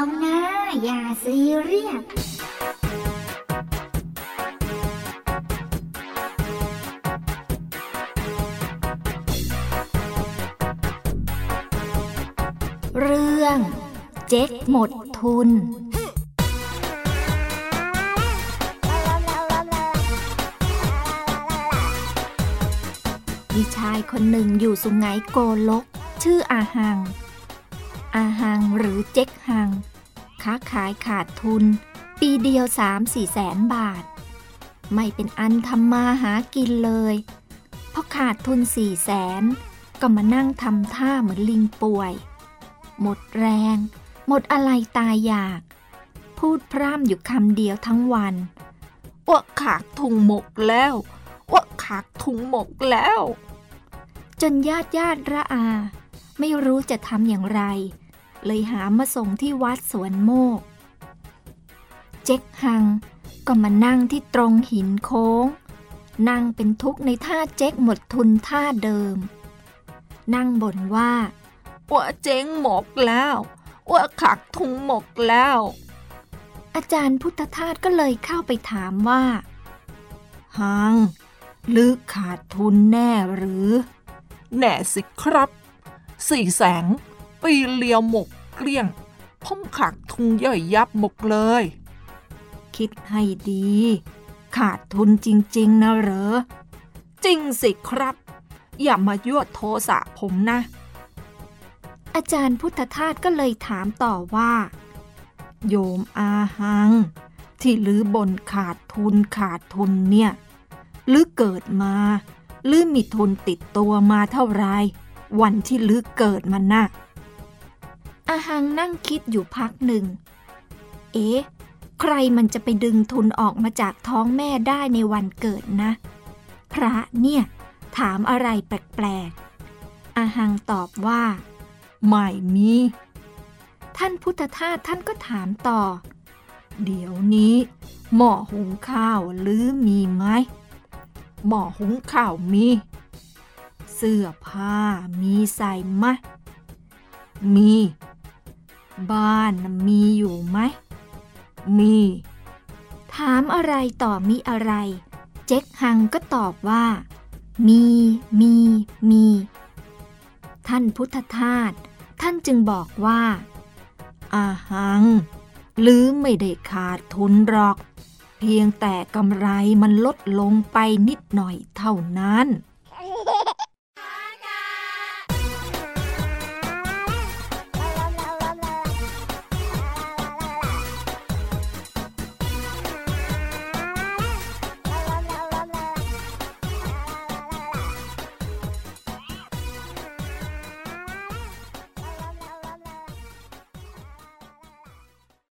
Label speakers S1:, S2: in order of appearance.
S1: เอานะ อย่าซีเรียสเรื่อง เจ๊กหมดทุนมีชายคนหนึ่งอยู่สุงไหงโกลก ชื่ออาหัง อาหังหรือเจ๊กหัง ค้าขายขาดทุน ปีเดียวสามสี่แสนบาท ไม่เป็นอันทำมาหากินเลยเพราะขาดทุนสี่แสนก็มานั่งทำท่าเหมือนลิงป่วย หมดแรง หมดอะไรตายอยาก พูดพร่ำอยู่คำเดียวทั้งวันว่าขาดทุงหมกแล้วว่าขาดทุงหมกแล้ว จนญาติญาติระอา ไม่รู้จะทำอย่างไร เลยหามาส่งที่วัดสวนโมก เจ๊กฮัง ก็มานั่งที่ตรงหินโค้ง นั่งเป็นทุกข์ในท่าเจ๊กหมดทุนท่าเดิม นั่งบ่นว่าว่าเจ๊งหมกแล้วว่าขักทุงหมกแล้ว อาจารย์พุทธทาสก็เลยเข้าไปถามว่าฮังลึกขาดทุนแน่หรือ
S2: แน่สิครับ สี่แสง ปีเลียวหมกเกลี้ยงพ่มขักทุงย่อยยับหมกเลย
S1: คิดให้ดี ขาดทุนจริง ๆ นะเหรอ
S2: จริงสิครับ อย่ามายั่วโทสะผมนะ
S1: อาจารย์พุทธทาสก็เลยถามต่อว่า โยมอาหัง ที่ลือบนขาดทุนขาดทุนเนี่ยลือเกิดมาลือมีทุนติดตัวมาเท่าไร วันที่ลือเกิดมันนะ่ะ อาหังนั่งคิดอยู่พักหนึ่ง เอ๊ะ ใครมันจะไปดึงทุนออกมาจากท้องแม่ได้ในวันเกิดนะ พระเนี่ย ถามอะไรแปลกๆ อาหังตอบว่า
S2: ไม่มี
S1: ท่านพุทธทาสท่านก็ถามต่อ เดี๋ยวนี้ หม้อหุงข้าวหรือมีไหม
S2: หม้อหุงข้าวมี
S1: เสื้อผ้ามีใส่ไหม
S2: มี
S1: บ้านมีอยู่ไหม
S2: มี
S1: ถามอะไรต่อมีอะไร เจ๊กฮังก็ตอบว่า มี มี มี ท่านพุทธทาสท่านจึงบอกว่าอาหังหรือไม่ได้ขาดทุนหรอก เพียงแต่กำไรมันลดลงไปนิดหน่อยเท่านั้น